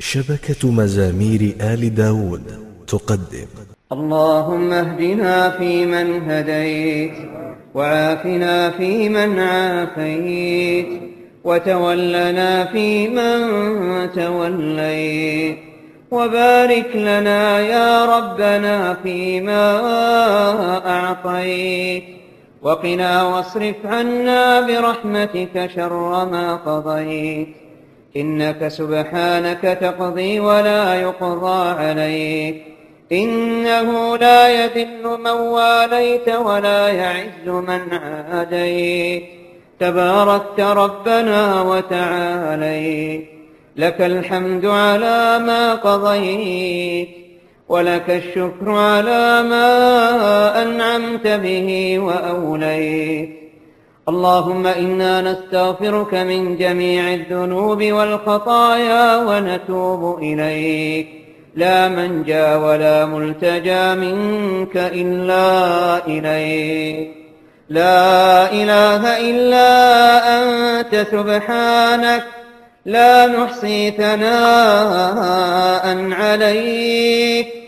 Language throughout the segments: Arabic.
شبكة مزامير آل داود تقدم. اللهم اهدنا فيمن هديت وعافنا فيمن عافيت وتولنا فيمن توليت وبارك لنا يا ربنا فيما أعطيت. وقنا واصرف عنا برحمتك شر ما قضيت. إنك سبحانك تقضي ولا يقضى عليك. إنه لا يذل من واليت ولا يعز من عاديت. تباركت ربنا وتعاليت. لك الحمد على ما قضيت. ولك الشكر على ما أنعمت به وأوليت. اللهم إنا نستغفرك من جميع الذنوب والخطايا ونتوب إليك. لا منجا ولا ملتجى منك إلا إليك. لا إله إلا أنت سبحانك. لا نحصي ثناء عليك.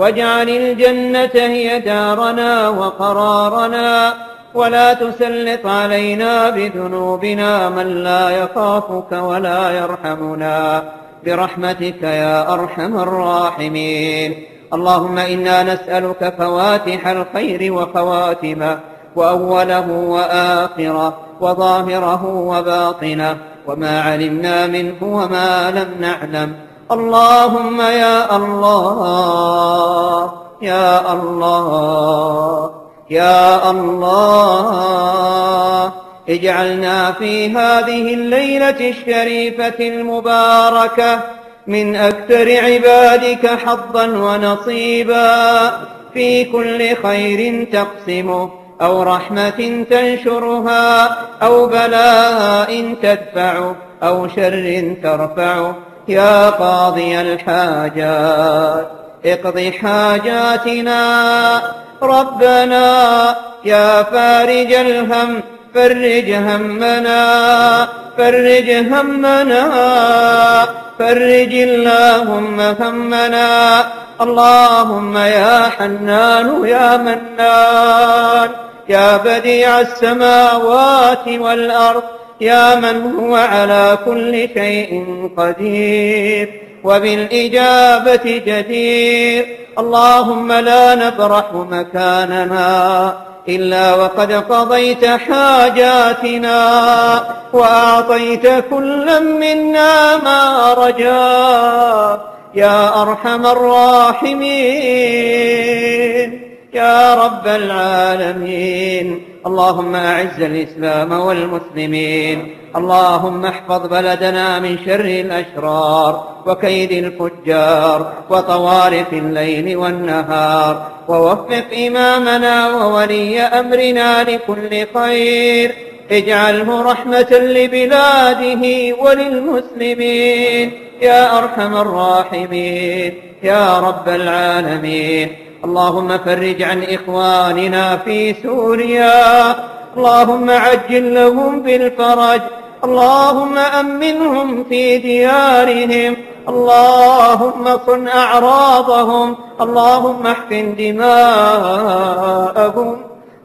واجعل الجنة هي دارنا وقرارنا ولا تسلط علينا بذنوبنا من لا يخافك ولا يرحمنا. برحمتك يا أرحم الراحمين. اللهم إنا نسألك فواتح الخير وخواتمه وأوله وآخره وظاهره وباطنه وما علمنا منه وما لم نعلم. اللهم يا الله يا الله يا الله اجعلنا في هذه الليلة الشريفة المباركة من أكثر عبادك حظا ونصيبا في كل خير تقسمه أو رحمة تنشرها أو بلاء تدفعه أو شر ترفعه. يا قاضي الحاجات اقض حاجاتنا. ربنا يا فارج الهم فرج همنا فرج همنا فرج اللهم همنا. اللهم يا حنان يا منان. يا بديع السماوات والأرض يا من هو على كل شيء قدير. وبالإجابة جدير. اللهم لا نبرح مكاننا إلا وقد قضيت حاجاتنا وأعطيت كل منا ما رجا. يا أرحم الراحمين. يا رب العالمين. اللهم أعز الإسلام والمسلمين. اللهم احفظ بلدنا من شر الأشرار. وكيد الفجار وطوارق الليل والنهار ووفق إمامنا وولي أمرنا لكل خير اجعله رحمة لبلاده وللمسلمين يا أرحم الراحمين يا رب العالمين اللهم فرج عن إخواننا في سوريا اللهم عجل لهم بالفرج اللهم أمنهم في ديارهم. اللهم صن أعراضهم. اللهم احقن دماءهم.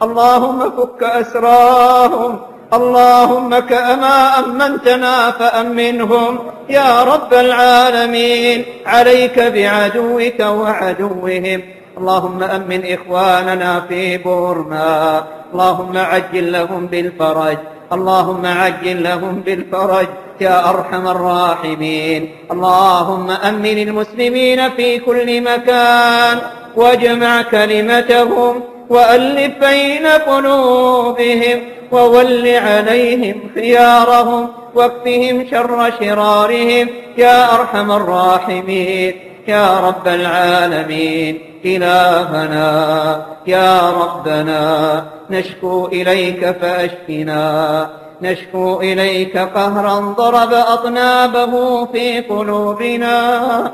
اللهم فك أسراهم. اللهم كما أمنتنا فأمنهم. يا رب العالمين عليك بعدوك وعدوهم. اللهم أمن إخواننا في بورما. اللهم عجل لهم بالفرج. اللهم عجل لهم بالفرج يا أرحم الراحمين. اللهم أمن المسلمين في كل مكان واجمع كلمتهم وألف بين قلوبهم وول عليهم خيارهم واكفهم شر شرارهم يا أرحم الراحمين. يا رب العالمين إلهنا يا ربنا نشكو إليك فأشفنا نشكو إليك قهرا ضرب أطنابه في قلوبنا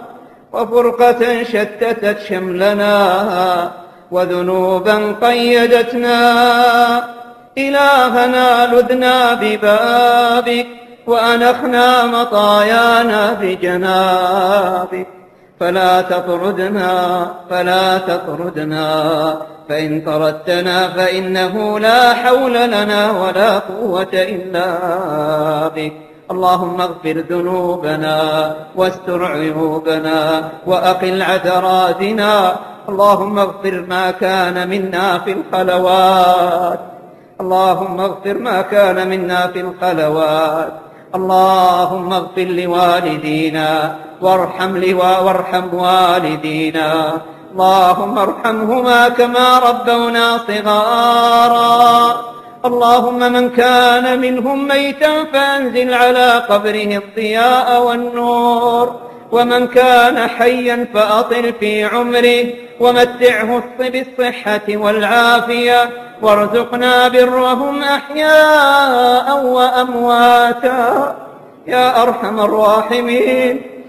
وفرقة شتتت شملنا وذنوبا قيدتنا. إلهنا لذنا ببابك وأنخنا مطايانا بجنابك. فلا تطردنا فلا تطردنا. فإن طردتنا فإنه لا حول لنا ولا قوة إلا بك. اللهم اغفر ذنوبنا واستر عيوبنا وأقل عثراتنا اللهم اغفر ما كان منا في الخلوات. اللهم اغفر ما كان منا في الخلوات. اللهم اغفر لوالدينا وارحم وارحم والدينا. اللهم ارحمهما كما ربونا صغارا. اللهم من كان منهم ميتا فأنزل على قبره الضياء والنور. ومن كان حيا فأطل في عمره. ومتعه بالصحة والعافية. وارزقنا برهم أحياء وأمواتا. يا أرحم الراحمين.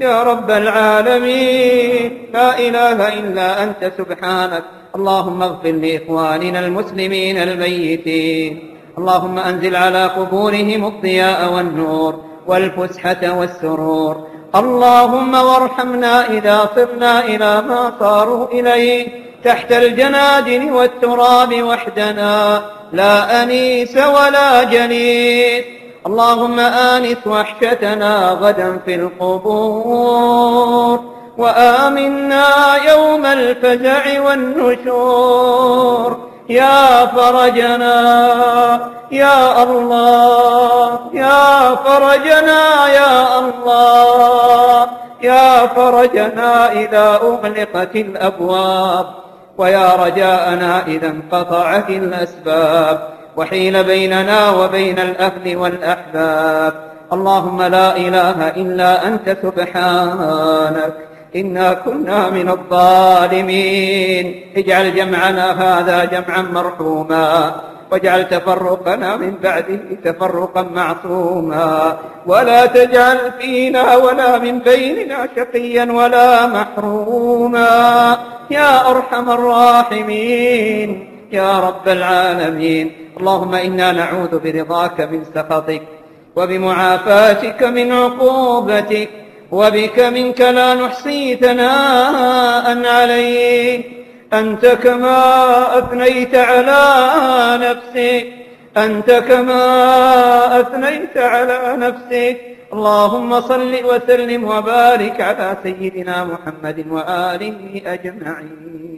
يا رب العالمين. لا إله إلا أنت سبحانك. اللهم اغفر لإخواننا المسلمين الميتين. اللهم أنزل على قبورهم الضياء والنور والفسحة والسرور. اللهم وارحمنا إذا صرنا إلى ما صاروا إليه تحت الجنادل والتراب وحدنا. لا أنيس ولا جليس اللهم آنس وحشتنا غدا في القبور وآمنا يوم الفزع والنشور. يا فرجنا يا الله يا فرجنا يا الله. يا فرجنا إذا أغلقت الأبواب ويا رجاءنا إذا انقطعت الأسباب. وحيل بيننا وبين الأهل والأحباب. اللهم لا إله إلا أنت سبحانك. إنا كنا من الظالمين. اجعل جمعنا هذا جمعا مرحوما. واجعل تفرقنا من بعده تفرقا معصوما. ولا تجعل فينا ولا من بيننا شقيا ولا محروما. يا أرحم الراحمين. يا رب العالمين. اللهم إنا نعوذ برضاك من سخطك وبمعافاتك من عقوبتك وبك منك لا نحصي ثناء عليك. أنت كما أثنيت على نفسك أنت كما أثنيت على نفسك. اللهم صل وسلم وبارك على سيدنا محمد وآله أجمعين.